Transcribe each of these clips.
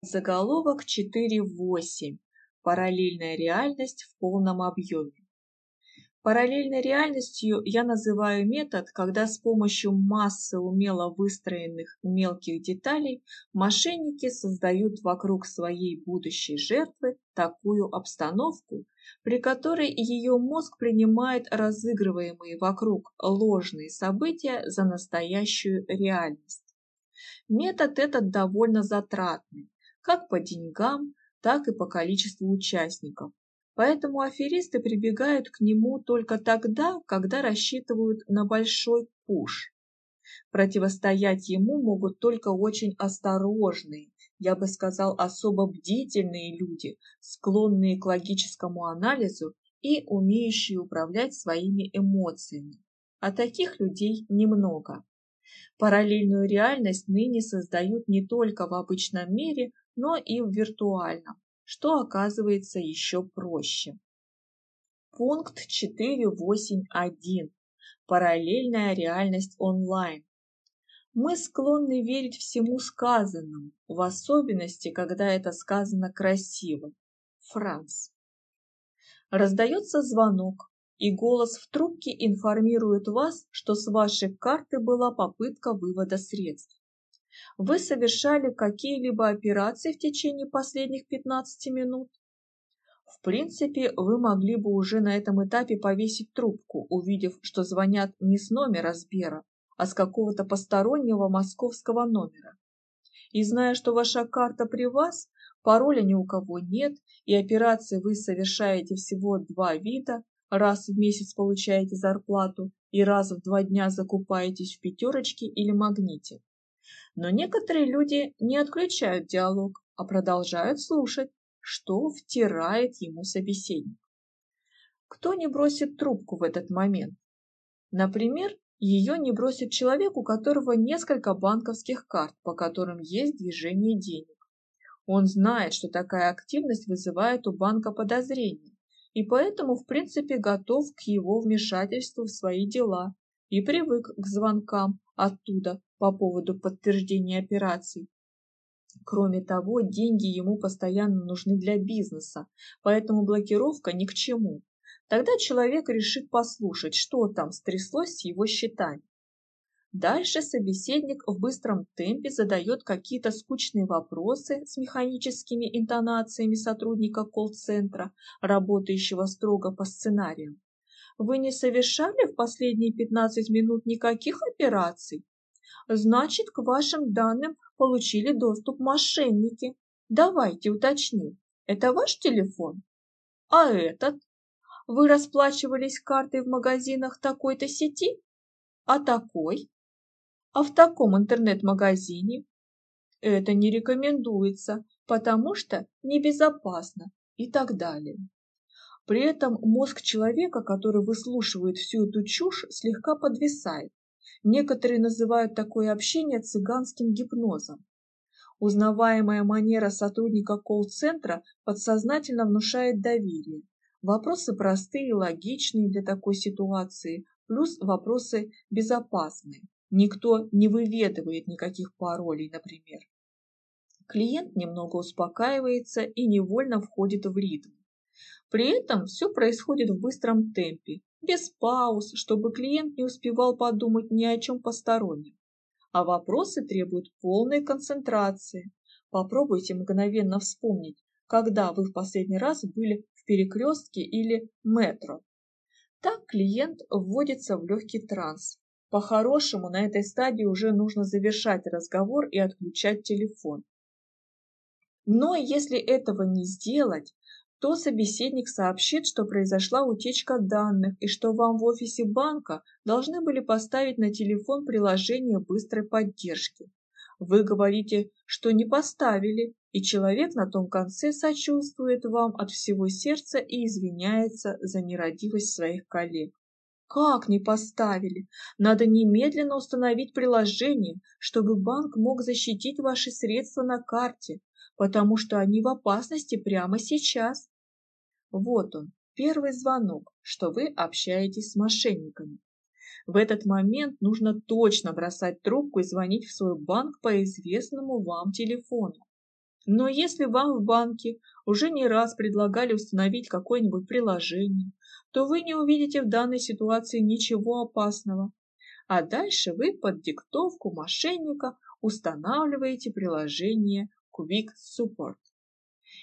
Заголовок 4.8. Параллельная реальность в полном объеме. Параллельной реальностью я называю метод, когда с помощью массы умело выстроенных мелких деталей мошенники создают вокруг своей будущей жертвы такую обстановку, при которой ее мозг принимает разыгрываемые вокруг ложные события за настоящую реальность. Метод этот довольно затратный, как по деньгам, так и по количеству участников. Поэтому аферисты прибегают к нему только тогда, когда рассчитывают на большой пуш. Противостоять ему могут только очень осторожные, я бы сказал, особо бдительные люди, склонные к логическому анализу и умеющие управлять своими эмоциями. А таких людей немного. Параллельную реальность ныне создают не только в обычном мире, но и в виртуальном, что оказывается еще проще. Пункт 4.8.1. Параллельная реальность онлайн. Мы склонны верить всему сказанному, в особенности, когда это сказано красиво. Франц. Раздается звонок, и голос в трубке информирует вас, что с вашей карты была попытка вывода средств. Вы совершали какие-либо операции в течение последних 15 минут? В принципе, вы могли бы уже на этом этапе повесить трубку, увидев, что звонят не с номера Сбера, а с какого-то постороннего московского номера. И зная, что ваша карта при вас, пароля ни у кого нет, и операции вы совершаете всего два вида, раз в месяц получаете зарплату и раз в два дня закупаетесь в пятерочке или магните. Но некоторые люди не отключают диалог, а продолжают слушать, что втирает ему собеседник. Кто не бросит трубку в этот момент? Например, ее не бросит человек, у которого несколько банковских карт, по которым есть движение денег. Он знает, что такая активность вызывает у банка подозрения, и поэтому в принципе готов к его вмешательству в свои дела и привык к звонкам оттуда по поводу подтверждения операций. Кроме того, деньги ему постоянно нужны для бизнеса, поэтому блокировка ни к чему. Тогда человек решит послушать, что там стряслось с его счетами. Дальше собеседник в быстром темпе задает какие-то скучные вопросы с механическими интонациями сотрудника колл-центра, работающего строго по сценариям. Вы не совершали в последние 15 минут никаких операций? Значит, к вашим данным получили доступ мошенники. Давайте уточним. Это ваш телефон? А этот? Вы расплачивались картой в магазинах такой-то сети? А такой? А в таком интернет-магазине? Это не рекомендуется, потому что небезопасно и так далее. При этом мозг человека, который выслушивает всю эту чушь, слегка подвисает. Некоторые называют такое общение цыганским гипнозом. Узнаваемая манера сотрудника колл-центра подсознательно внушает доверие. Вопросы простые и логичные для такой ситуации, плюс вопросы безопасные. Никто не выведывает никаких паролей, например. Клиент немного успокаивается и невольно входит в ритм. При этом все происходит в быстром темпе, без пауз, чтобы клиент не успевал подумать ни о чем постороннем. А вопросы требуют полной концентрации. Попробуйте мгновенно вспомнить, когда вы в последний раз были в перекрестке или метро. Так клиент вводится в легкий транс. По-хорошему, на этой стадии уже нужно завершать разговор и отключать телефон. Но если этого не сделать, то собеседник сообщит, что произошла утечка данных и что вам в офисе банка должны были поставить на телефон приложение быстрой поддержки. Вы говорите, что не поставили, и человек на том конце сочувствует вам от всего сердца и извиняется за нерадивость своих коллег. Как не поставили? Надо немедленно установить приложение, чтобы банк мог защитить ваши средства на карте, потому что они в опасности прямо сейчас. Вот он, первый звонок, что вы общаетесь с мошенниками. В этот момент нужно точно бросать трубку и звонить в свой банк по известному вам телефону. Но если вам в банке уже не раз предлагали установить какое-нибудь приложение, то вы не увидите в данной ситуации ничего опасного. А дальше вы под диктовку мошенника устанавливаете приложение Quick Support.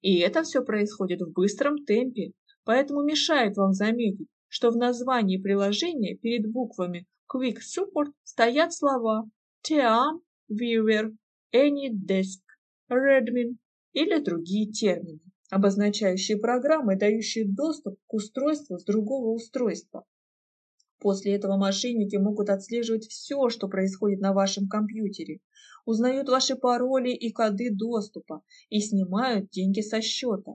И это все происходит в быстром темпе, поэтому мешает вам заметить, что в названии приложения перед буквами Quick Support стоят слова TEAM, Viewer, AnyDesk, Redmin или другие термины, обозначающие программы, дающие доступ к устройству с другого устройства. После этого мошенники могут отслеживать все, что происходит на вашем компьютере, узнают ваши пароли и коды доступа и снимают деньги со счета.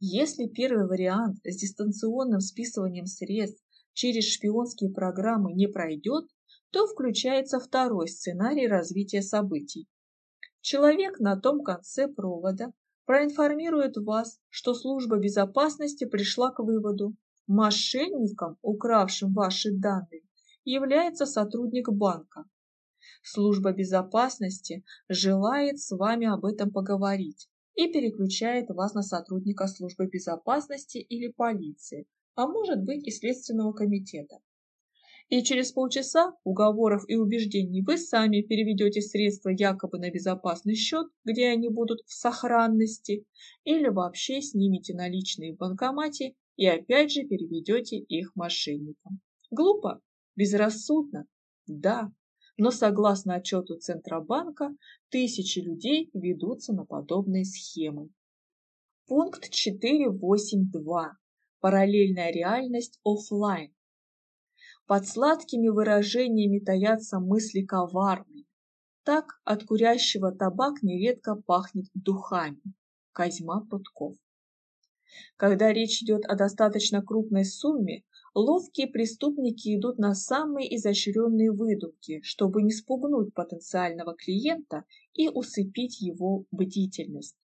Если первый вариант с дистанционным списыванием средств через шпионские программы не пройдет, то включается второй сценарий развития событий. Человек на том конце провода проинформирует вас, что служба безопасности пришла к выводу, мошенником, укравшим ваши данные, является сотрудник банка. Служба безопасности желает с вами об этом поговорить и переключает вас на сотрудника службы безопасности или полиции, а может быть и Следственного комитета и через полчаса уговоров и убеждений вы сами переведете средства якобы на безопасный счет, где они будут в сохранности, или вообще снимете наличные в банкомате и опять же переведете их мошенникам. Глупо? Безрассудно? Да. Но согласно отчету Центробанка, тысячи людей ведутся на подобные схемы. Пункт 4.8.2. Параллельная реальность офлайн. Под сладкими выражениями таятся мысли коварные. Так от курящего табак нередко пахнет духами. Козьма Прутков. Когда речь идет о достаточно крупной сумме, ловкие преступники идут на самые изощренные выдумки, чтобы не спугнуть потенциального клиента и усыпить его бдительность.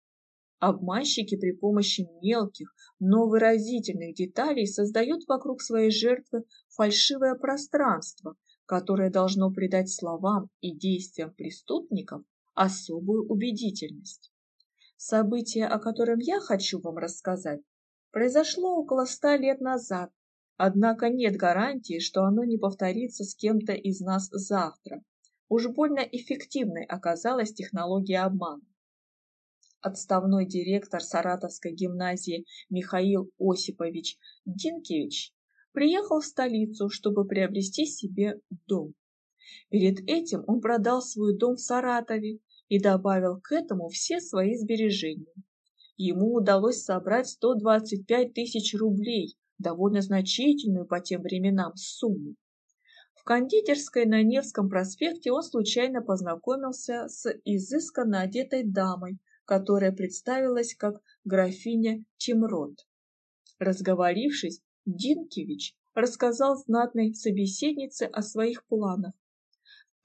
Обманщики при помощи мелких, но выразительных деталей создают вокруг своей жертвы фальшивое пространство, которое должно придать словам и действиям преступников особую убедительность. Событие, о котором я хочу вам рассказать, произошло около ста лет назад, однако нет гарантии, что оно не повторится с кем-то из нас завтра. Уж больно эффективной оказалась технология обмана отставной директор Саратовской гимназии Михаил Осипович Динкевич приехал в столицу, чтобы приобрести себе дом. Перед этим он продал свой дом в Саратове и добавил к этому все свои сбережения. Ему удалось собрать 125 тысяч рублей, довольно значительную по тем временам сумму. В кондитерской на Невском проспекте он случайно познакомился с изысканно одетой дамой, которая представилась как графиня Тимрот. Разговорившись, Динкевич рассказал знатной собеседнице о своих планах.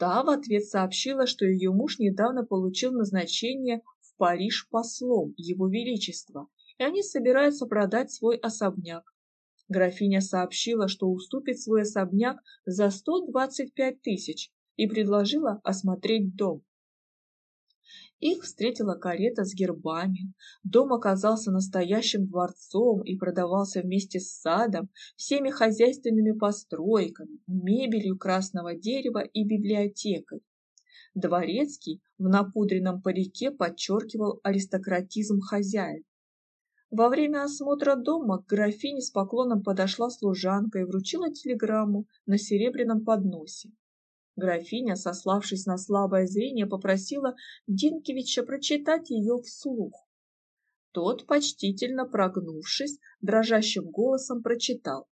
Та в ответ сообщила, что ее муж недавно получил назначение в Париж послом Его Величества, и они собираются продать свой особняк. Графиня сообщила, что уступит свой особняк за 125 тысяч и предложила осмотреть дом. Их встретила карета с гербами. Дом оказался настоящим дворцом и продавался вместе с садом, всеми хозяйственными постройками, мебелью красного дерева и библиотекой. Дворецкий в напудренном парике подчеркивал аристократизм хозяев. Во время осмотра дома к графине с поклоном подошла служанка и вручила телеграмму на серебряном подносе. Графиня, сославшись на слабое зрение, попросила Динкевича прочитать ее вслух. Тот, почтительно прогнувшись, дрожащим голосом прочитал.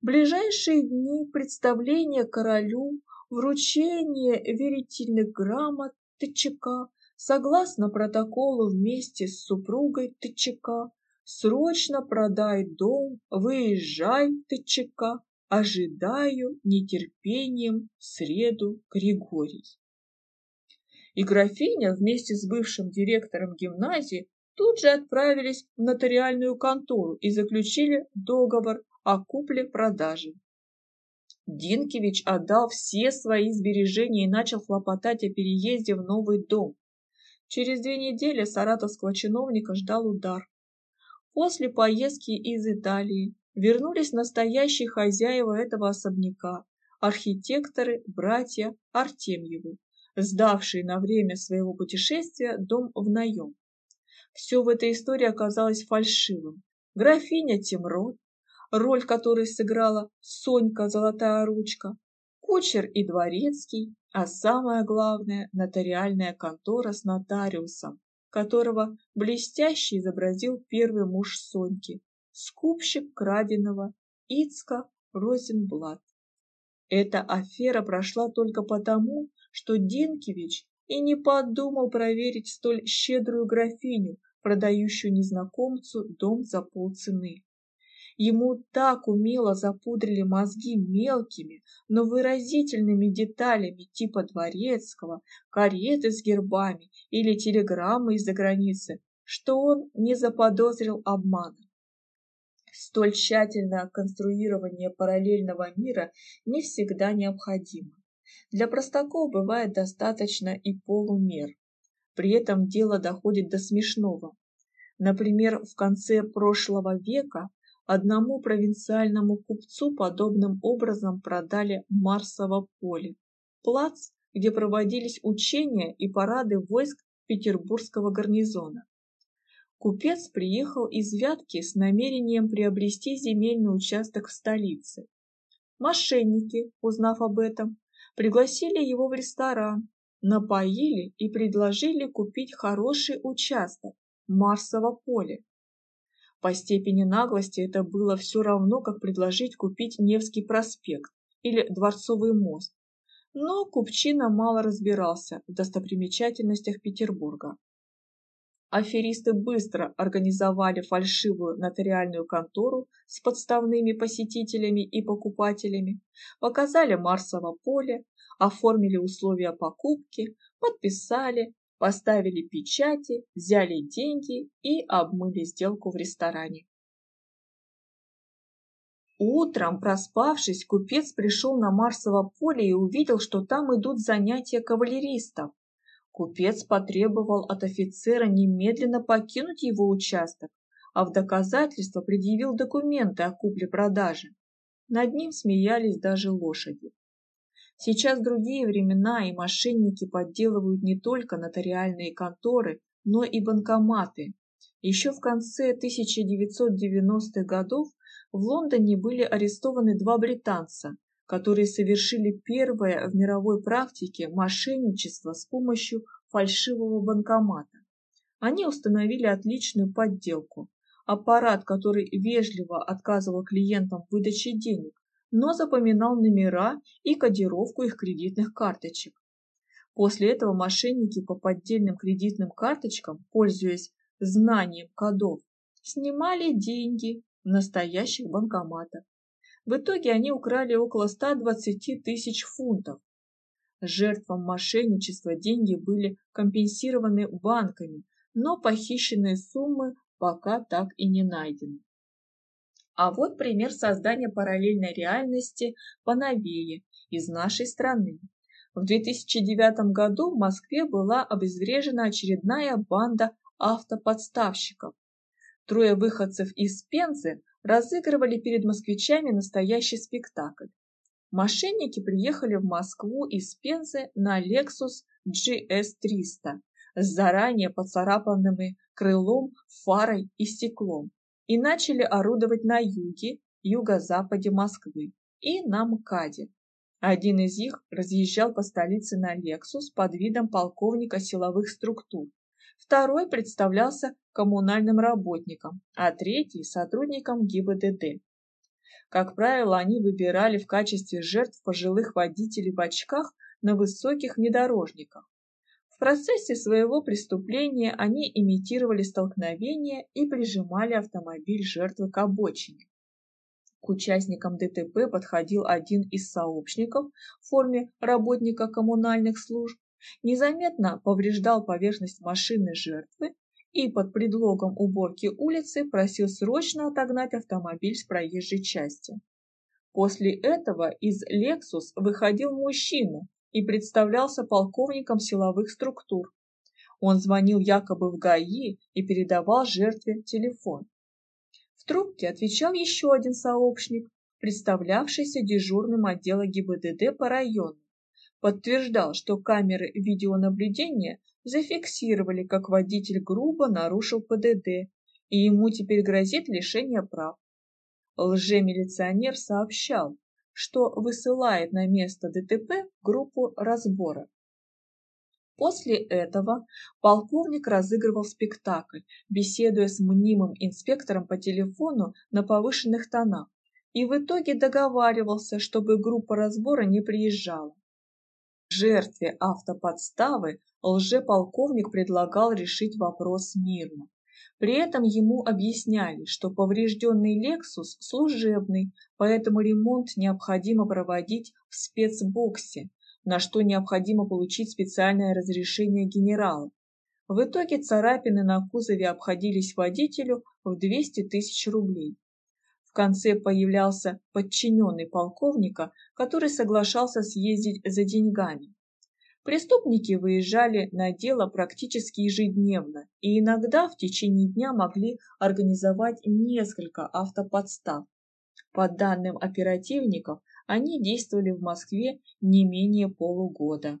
ближайшие дни представление королю, вручение верительных грамот ТЧК, согласно протоколу вместе с супругой ТЧК, срочно продай дом, выезжай ТЧК, ожидаю нетерпением среду Григорий. И графиня вместе с бывшим директором гимназии тут же отправились в нотариальную контору и заключили договор о купле-продаже. Динкевич отдал все свои сбережения и начал хлопотать о переезде в новый дом. Через две недели саратовского чиновника ждал удар. После поездки из Италии вернулись настоящие хозяева этого особняка, архитекторы, братья Артемьевы, сдавшие на время своего путешествия дом в наем. Все в этой истории оказалось фальшивым. Графиня Тимрот, роль которой сыграла Сонька Золотая Ручка, кучер и дворецкий, а самое главное – нотариальная контора с нотариусом, которого блестяще изобразил первый муж Соньки, скупщик краденого Ицка Розенблат. Эта афера прошла только потому, что Динкевич и не подумал проверить столь щедрую графиню, продающую незнакомцу дом за полцены. Ему так умело запудрили мозги мелкими, но выразительными деталями типа дворецкого, кареты с гербами или телеграммы из-за границы, что он не заподозрил обмана. Столь тщательное конструирование параллельного мира не всегда необходимо. Для простаков бывает достаточно и полумер. При этом дело доходит до смешного. Например, в конце прошлого века одному провинциальному купцу подобным образом продали Марсово поле, плац, где проводились учения и парады войск Петербургского гарнизона. Купец приехал из Вятки с намерением приобрести земельный участок в столице. Мошенники, узнав об этом, пригласили его в ресторан, напоили и предложили купить хороший участок – Марсово поле. По степени наглости это было все равно, как предложить купить Невский проспект или Дворцовый мост. Но Купчина мало разбирался в достопримечательностях Петербурга. Аферисты быстро организовали фальшивую нотариальную контору с подставными посетителями и покупателями, показали Марсово поле, оформили условия покупки, подписали, поставили печати, взяли деньги и обмыли сделку в ресторане. Утром, проспавшись, купец пришел на Марсово поле и увидел, что там идут занятия кавалеристов. Купец потребовал от офицера немедленно покинуть его участок, а в доказательство предъявил документы о купле-продаже. Над ним смеялись даже лошади. Сейчас другие времена, и мошенники подделывают не только нотариальные конторы, но и банкоматы. Еще в конце 1990-х годов в Лондоне были арестованы два британца, которые совершили первое в мировой практике мошенничество с помощью фальшивого банкомата. Они установили отличную подделку. Аппарат, который вежливо отказывал клиентам в выдаче денег, но запоминал номера и кодировку их кредитных карточек. После этого мошенники по поддельным кредитным карточкам, пользуясь знанием кодов, снимали деньги в настоящих банкоматах. В итоге они украли около 120 тысяч фунтов. Жертвам мошенничества деньги были компенсированы банками, но похищенные суммы пока так и не найдены. А вот пример создания параллельной реальности поновее из нашей страны. В 2009 году в Москве была обезврежена очередная банда автоподставщиков. Трое выходцев из Пензы разыгрывали перед москвичами настоящий спектакль. Мошенники приехали в Москву из Пензы на Lexus GS300 с заранее поцарапанными крылом, фарой и стеклом и начали орудовать на юге, юго-западе Москвы и на МКАДе. Один из них разъезжал по столице на Лексус под видом полковника силовых структур, второй представлялся коммунальным работником, а третий – сотрудником ГИБДД. Как правило, они выбирали в качестве жертв пожилых водителей в очках на высоких внедорожниках, процессе своего преступления они имитировали столкновение и прижимали автомобиль жертвы к обочине. К участникам ДТП подходил один из сообщников в форме работника коммунальных служб, незаметно повреждал поверхность машины жертвы и под предлогом уборки улицы просил срочно отогнать автомобиль с проезжей части. После этого из Lexus выходил мужчина и представлялся полковником силовых структур. Он звонил якобы в ГАИ и передавал жертве телефон. В трубке отвечал еще один сообщник, представлявшийся дежурным отдела ГИБДД по району. Подтверждал, что камеры видеонаблюдения зафиксировали, как водитель грубо нарушил ПДД, и ему теперь грозит лишение прав. Лжемилиционер сообщал, что высылает на место ДТП группу разбора. После этого полковник разыгрывал спектакль, беседуя с мнимым инспектором по телефону на повышенных тонах, и в итоге договаривался, чтобы группа разбора не приезжала. Жертве автоподставы лжеполковник предлагал решить вопрос мирно. При этом ему объясняли, что поврежденный «Лексус» служебный, поэтому ремонт необходимо проводить в спецбоксе, на что необходимо получить специальное разрешение генерала. В итоге царапины на кузове обходились водителю в 200 тысяч рублей. В конце появлялся подчиненный полковника, который соглашался съездить за деньгами. Преступники выезжали на дело практически ежедневно и иногда в течение дня могли организовать несколько автоподстав. По данным оперативников, они действовали в Москве не менее полугода.